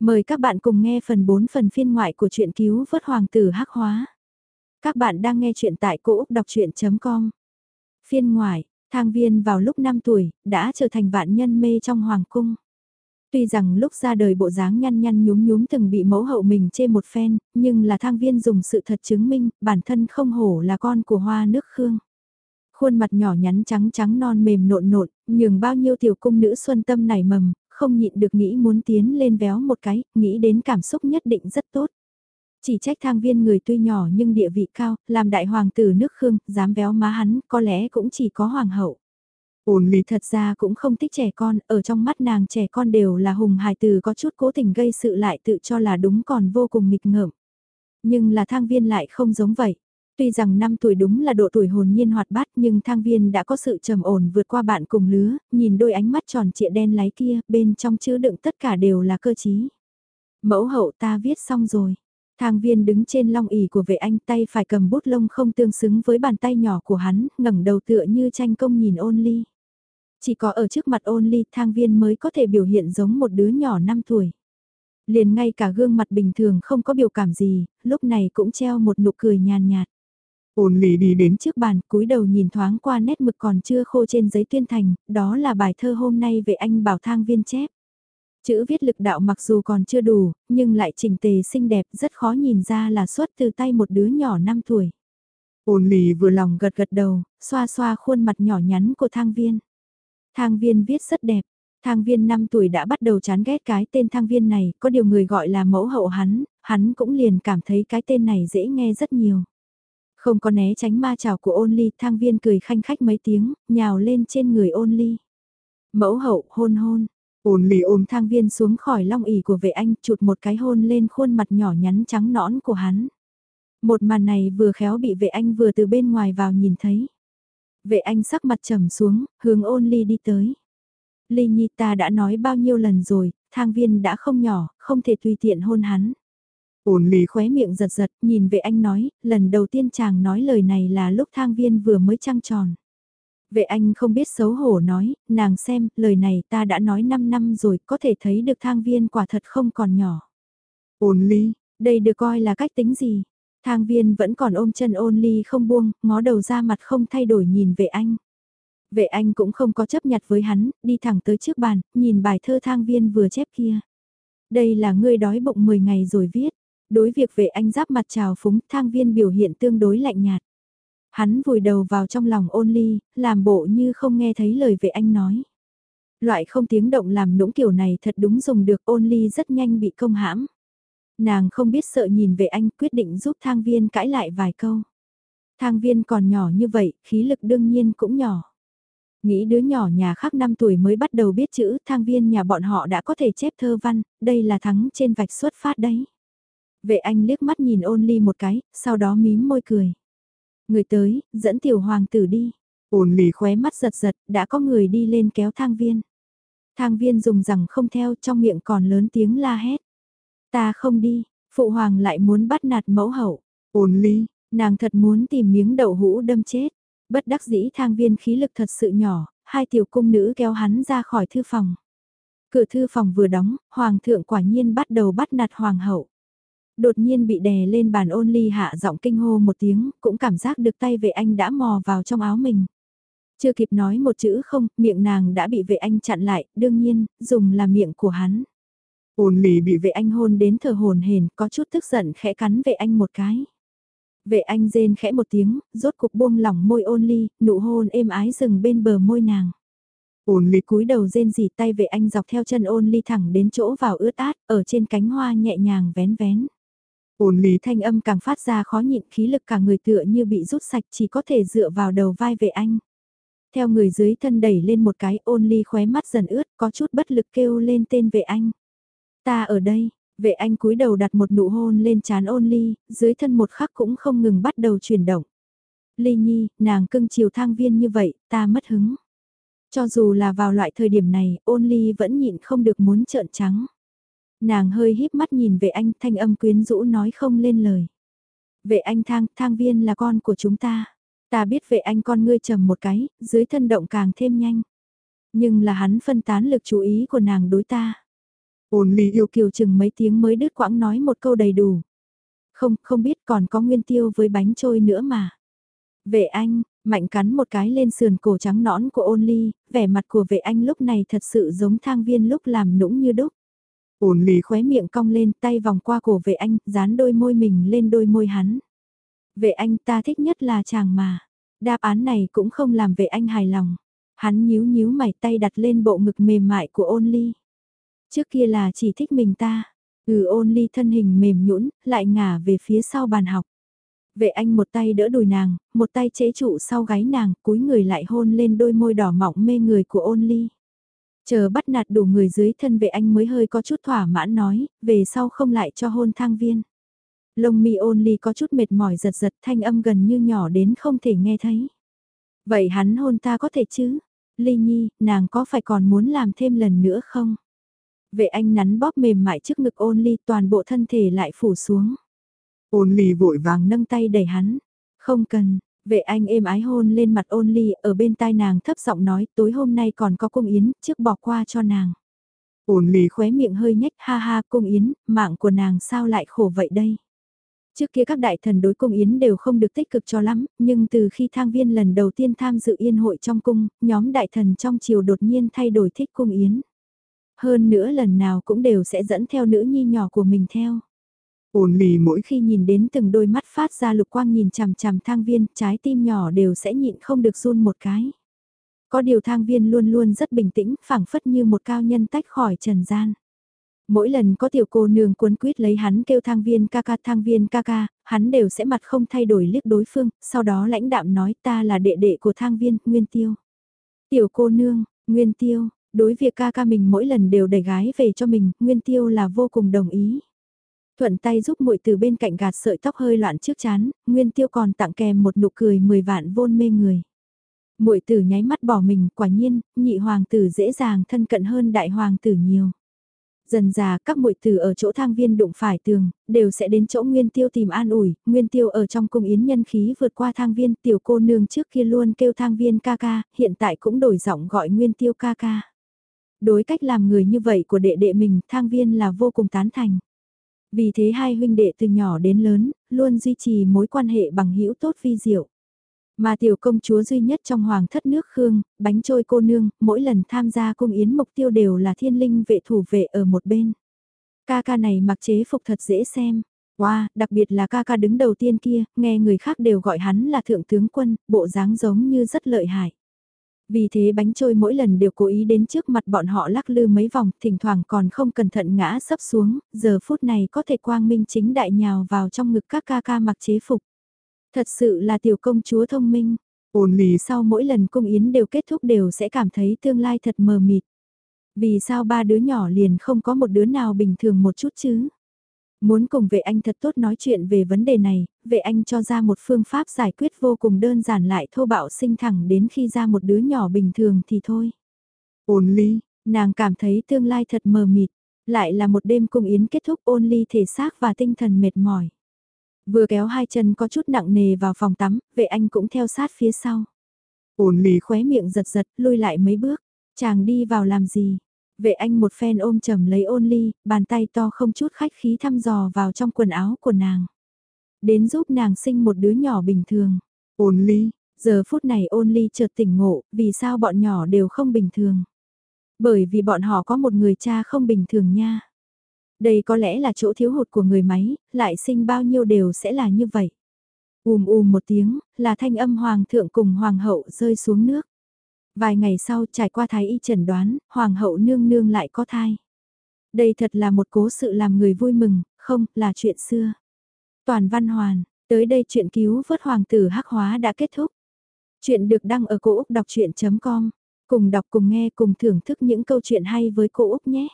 Mời các bạn cùng nghe phần 4 phần phiên ngoại của truyện cứu vớt hoàng tử hắc hóa. Các bạn đang nghe truyện tại cỗ đọc chuyện.com. Phiên ngoại, thang viên vào lúc 5 tuổi, đã trở thành vạn nhân mê trong hoàng cung. Tuy rằng lúc ra đời bộ dáng nhăn nhăn nhúm nhúm từng bị mẫu hậu mình chê một phen, nhưng là thang viên dùng sự thật chứng minh, bản thân không hổ là con của hoa nước khương. Khuôn mặt nhỏ nhắn trắng trắng non mềm nộn nộn, nhường bao nhiêu tiểu cung nữ xuân tâm nảy mầm, không nhịn được nghĩ muốn tiến lên véo một cái, nghĩ đến cảm xúc nhất định rất tốt. Chỉ trách thang viên người tuy nhỏ nhưng địa vị cao, làm đại hoàng tử nước Khương, dám véo má hắn, có lẽ cũng chỉ có hoàng hậu. Ôn lý thật ra cũng không thích trẻ con, ở trong mắt nàng trẻ con đều là hùng hài tử có chút cố tình gây sự lại tự cho là đúng còn vô cùng nghịch ngợm. Nhưng là thang viên lại không giống vậy. Tuy rằng năm tuổi đúng là độ tuổi hồn nhiên hoạt bát nhưng thang viên đã có sự trầm ổn vượt qua bạn cùng lứa, nhìn đôi ánh mắt tròn trịa đen láy kia, bên trong chứa đựng tất cả đều là cơ chí. Mẫu hậu ta viết xong rồi. Thang viên đứng trên long ỉ của vệ anh tay phải cầm bút lông không tương xứng với bàn tay nhỏ của hắn, ngẩng đầu tựa như tranh công nhìn ôn ly. Chỉ có ở trước mặt ôn ly thang viên mới có thể biểu hiện giống một đứa nhỏ 5 tuổi. Liền ngay cả gương mặt bình thường không có biểu cảm gì, lúc này cũng treo một nụ cười nhàn nhạt. Ôn lì đi đến trước bàn, cúi đầu nhìn thoáng qua nét mực còn chưa khô trên giấy tuyên thành, đó là bài thơ hôm nay về anh bảo thang viên chép. Chữ viết lực đạo mặc dù còn chưa đủ, nhưng lại chỉnh tề xinh đẹp rất khó nhìn ra là xuất từ tay một đứa nhỏ 5 tuổi. Ôn lì vừa lòng gật gật đầu, xoa xoa khuôn mặt nhỏ nhắn của thang viên. Thang viên viết rất đẹp, thang viên 5 tuổi đã bắt đầu chán ghét cái tên thang viên này, có điều người gọi là mẫu hậu hắn, hắn cũng liền cảm thấy cái tên này dễ nghe rất nhiều. Không có né tránh ma chảo của ôn ly, thang viên cười khanh khách mấy tiếng, nhào lên trên người ôn ly. Mẫu hậu, hôn hôn. Ôn ly ôm thang viên xuống khỏi long ỉ của vệ anh, chụt một cái hôn lên khuôn mặt nhỏ nhắn trắng nõn của hắn. Một màn này vừa khéo bị vệ anh vừa từ bên ngoài vào nhìn thấy. Vệ anh sắc mặt trầm xuống, hướng ôn ly đi tới. Ly nhi ta đã nói bao nhiêu lần rồi, thang viên đã không nhỏ, không thể tùy tiện hôn hắn. Ôn lì khóe miệng giật giật, nhìn vệ anh nói, lần đầu tiên chàng nói lời này là lúc thang viên vừa mới trăng tròn. Vệ anh không biết xấu hổ nói, nàng xem, lời này ta đã nói 5 năm rồi, có thể thấy được thang viên quả thật không còn nhỏ. Ôn ly, đây được coi là cách tính gì? Thang viên vẫn còn ôm chân ôn ly không buông, ngó đầu ra mặt không thay đổi nhìn vệ anh. Vệ anh cũng không có chấp nhặt với hắn, đi thẳng tới trước bàn, nhìn bài thơ thang viên vừa chép kia. Đây là ngươi đói bụng 10 ngày rồi viết. Đối việc vệ anh giáp mặt trào phúng thang viên biểu hiện tương đối lạnh nhạt. Hắn vùi đầu vào trong lòng ôn ly, làm bộ như không nghe thấy lời vệ anh nói. Loại không tiếng động làm nũng kiểu này thật đúng dùng được ôn ly rất nhanh bị công hãm. Nàng không biết sợ nhìn về anh quyết định giúp thang viên cãi lại vài câu. Thang viên còn nhỏ như vậy, khí lực đương nhiên cũng nhỏ. Nghĩ đứa nhỏ nhà khác 5 tuổi mới bắt đầu biết chữ, thang viên nhà bọn họ đã có thể chép thơ văn, đây là thắng trên vạch xuất phát đấy. Vệ anh liếc mắt nhìn ôn ly một cái, sau đó mím môi cười. Người tới, dẫn tiểu hoàng tử đi. Ôn ly khóe mắt giật giật, đã có người đi lên kéo thang viên. Thang viên dùng rằng không theo trong miệng còn lớn tiếng la hét. Ta không đi, phụ hoàng lại muốn bắt nạt mẫu hậu. Ôn ly, nàng thật muốn tìm miếng đậu hũ đâm chết. Bất đắc dĩ thang viên khí lực thật sự nhỏ, hai tiểu cung nữ kéo hắn ra khỏi thư phòng. Cửa thư phòng vừa đóng, hoàng thượng quả nhiên bắt đầu bắt nạt hoàng hậu đột nhiên bị đè lên bàn ôn ly hạ giọng kinh hô một tiếng, cũng cảm giác được tay vệ anh đã mò vào trong áo mình. Chưa kịp nói một chữ không, miệng nàng đã bị vệ anh chặn lại, đương nhiên, dùng là miệng của hắn. Ôn ly bị vệ anh hôn đến thở hồn hền, có chút tức giận khẽ cắn vệ anh một cái. Vệ anh rên khẽ một tiếng, rốt cục buông lỏng môi ôn ly, nụ hôn êm ái dừng bên bờ môi nàng. Ôn ly cúi đầu rên rỉ tay vệ anh dọc theo chân ôn ly thẳng đến chỗ vào ướt át, ở trên cánh hoa nhẹ nhàng vén vén. Ôn lý thanh âm càng phát ra khó nhịn khí lực cả người tựa như bị rút sạch chỉ có thể dựa vào đầu vai vệ anh. Theo người dưới thân đẩy lên một cái ôn ly khóe mắt dần ướt có chút bất lực kêu lên tên vệ anh. Ta ở đây, vệ anh cúi đầu đặt một nụ hôn lên chán ôn ly, dưới thân một khắc cũng không ngừng bắt đầu chuyển động. Ly nhi, nàng cưng chiều thang viên như vậy, ta mất hứng. Cho dù là vào loại thời điểm này, ôn ly vẫn nhịn không được muốn trợn trắng. Nàng hơi híp mắt nhìn về anh thanh âm quyến rũ nói không lên lời. Vệ anh thang, thang viên là con của chúng ta. Ta biết vệ anh con ngươi trầm một cái, dưới thân động càng thêm nhanh. Nhưng là hắn phân tán lực chú ý của nàng đối ta. Ôn ly yêu kiều chừng mấy tiếng mới đứt quãng nói một câu đầy đủ. Không, không biết còn có nguyên tiêu với bánh trôi nữa mà. Vệ anh, mạnh cắn một cái lên sườn cổ trắng nõn của ôn ly, vẻ mặt của vệ anh lúc này thật sự giống thang viên lúc làm nũng như đúc. Ôn ly khóe miệng cong lên tay vòng qua cổ vệ anh, dán đôi môi mình lên đôi môi hắn. Vệ anh ta thích nhất là chàng mà. Đáp án này cũng không làm vệ anh hài lòng. Hắn nhíu nhíu mày tay đặt lên bộ ngực mềm mại của ôn ly. Trước kia là chỉ thích mình ta. Ừ ôn ly thân hình mềm nhũn lại ngả về phía sau bàn học. Vệ anh một tay đỡ đùi nàng, một tay chế trụ sau gáy nàng, cúi người lại hôn lên đôi môi đỏ mọng mê người của ôn ly. Chờ bắt nạt đủ người dưới thân vệ anh mới hơi có chút thỏa mãn nói, về sau không lại cho hôn thang viên. Lông mi ôn ly có chút mệt mỏi giật giật thanh âm gần như nhỏ đến không thể nghe thấy. Vậy hắn hôn ta có thể chứ? Ly nhi, nàng có phải còn muốn làm thêm lần nữa không? Vệ anh nắn bóp mềm mại trước ngực ôn ly toàn bộ thân thể lại phủ xuống. Ôn ly vội vàng nâng tay đẩy hắn. Không cần, vệ anh êm ái hôn lên mặt ôn ly ở bên tai nàng thấp giọng nói tối hôm nay còn có cung yến trước bỏ qua cho nàng. Ôn ly khóe miệng hơi nhếch ha ha cung yến, mạng của nàng sao lại khổ vậy đây? Trước kia các đại thần đối cung yến đều không được tích cực cho lắm, nhưng từ khi thang viên lần đầu tiên tham dự yên hội trong cung, nhóm đại thần trong triều đột nhiên thay đổi thích cung yến. Hơn nữa lần nào cũng đều sẽ dẫn theo nữ nhi nhỏ của mình theo. Ôn lì mỗi khi nhìn đến từng đôi mắt phát ra lục quang nhìn chằm chằm thang viên, trái tim nhỏ đều sẽ nhịn không được run một cái. Có điều thang viên luôn luôn rất bình tĩnh, phảng phất như một cao nhân tách khỏi trần gian. Mỗi lần có tiểu cô nương cuốn quýt lấy hắn kêu thang viên ca ca thang viên ca ca, hắn đều sẽ mặt không thay đổi liếc đối phương, sau đó lãnh đạm nói ta là đệ đệ của thang viên, Nguyên Tiêu. Tiểu cô nương, Nguyên Tiêu, đối việc ca ca mình mỗi lần đều đẩy gái về cho mình, Nguyên Tiêu là vô cùng đồng ý. Thuận tay giúp muội từ bên cạnh gạt sợi tóc hơi loạn trước chán, Nguyên Tiêu còn tặng kèm một nụ cười 10 vạn vôn mê người. Muội tử nháy mắt bỏ mình, quả nhiên, nhị hoàng tử dễ dàng thân cận hơn đại hoàng tử nhiều. Dần già các muội tử ở chỗ thang viên đụng phải tường, đều sẽ đến chỗ Nguyên Tiêu tìm an ủi, Nguyên Tiêu ở trong cung yến nhân khí vượt qua thang viên, tiểu cô nương trước kia luôn kêu thang viên ca ca, hiện tại cũng đổi giọng gọi Nguyên Tiêu ca ca. Đối cách làm người như vậy của đệ đệ mình, thang viên là vô cùng tán thành. Vì thế hai huynh đệ từ nhỏ đến lớn, luôn duy trì mối quan hệ bằng hữu tốt vi diệu. Mà tiểu công chúa duy nhất trong hoàng thất nước Khương, bánh trôi cô nương, mỗi lần tham gia cung yến mục tiêu đều là thiên linh vệ thủ vệ ở một bên. Ca ca này mặc chế phục thật dễ xem. Wow, đặc biệt là ca ca đứng đầu tiên kia, nghe người khác đều gọi hắn là thượng tướng quân, bộ dáng giống như rất lợi hại. Vì thế bánh trôi mỗi lần đều cố ý đến trước mặt bọn họ lắc lư mấy vòng, thỉnh thoảng còn không cẩn thận ngã sấp xuống, giờ phút này có thể quang minh chính đại nhào vào trong ngực các ca ca mặc chế phục. Thật sự là tiểu công chúa thông minh, ổn lý sau mỗi lần cung yến đều kết thúc đều sẽ cảm thấy tương lai thật mờ mịt. Vì sao ba đứa nhỏ liền không có một đứa nào bình thường một chút chứ? Muốn cùng vệ anh thật tốt nói chuyện về vấn đề này, vệ anh cho ra một phương pháp giải quyết vô cùng đơn giản lại thô bạo sinh thẳng đến khi ra một đứa nhỏ bình thường thì thôi. Ôn ly, nàng cảm thấy tương lai thật mờ mịt, lại là một đêm cùng yến kết thúc ôn ly thể xác và tinh thần mệt mỏi. Vừa kéo hai chân có chút nặng nề vào phòng tắm, vệ anh cũng theo sát phía sau. Ôn ly khóe miệng giật giật, lui lại mấy bước, chàng đi vào làm gì, Vệ anh một phen ôm chầm lấy ôn ly, bàn tay to không chút khách khí thăm dò vào trong quần áo của nàng. Đến giúp nàng sinh một đứa nhỏ bình thường. Ôn ly, giờ phút này ôn ly chợt tỉnh ngộ, vì sao bọn nhỏ đều không bình thường. Bởi vì bọn họ có một người cha không bình thường nha. Đây có lẽ là chỗ thiếu hụt của người máy, lại sinh bao nhiêu đều sẽ là như vậy. Ùm ùm một tiếng, là thanh âm hoàng thượng cùng hoàng hậu rơi xuống nước. Vài ngày sau trải qua thái y chẩn đoán, hoàng hậu nương nương lại có thai. Đây thật là một cố sự làm người vui mừng, không, là chuyện xưa. Toàn văn hoàn, tới đây chuyện cứu vớt hoàng tử hắc hóa đã kết thúc. Chuyện được đăng ở cổ Úc đọc chuyện.com. Cùng đọc cùng nghe cùng thưởng thức những câu chuyện hay với cô Úc nhé.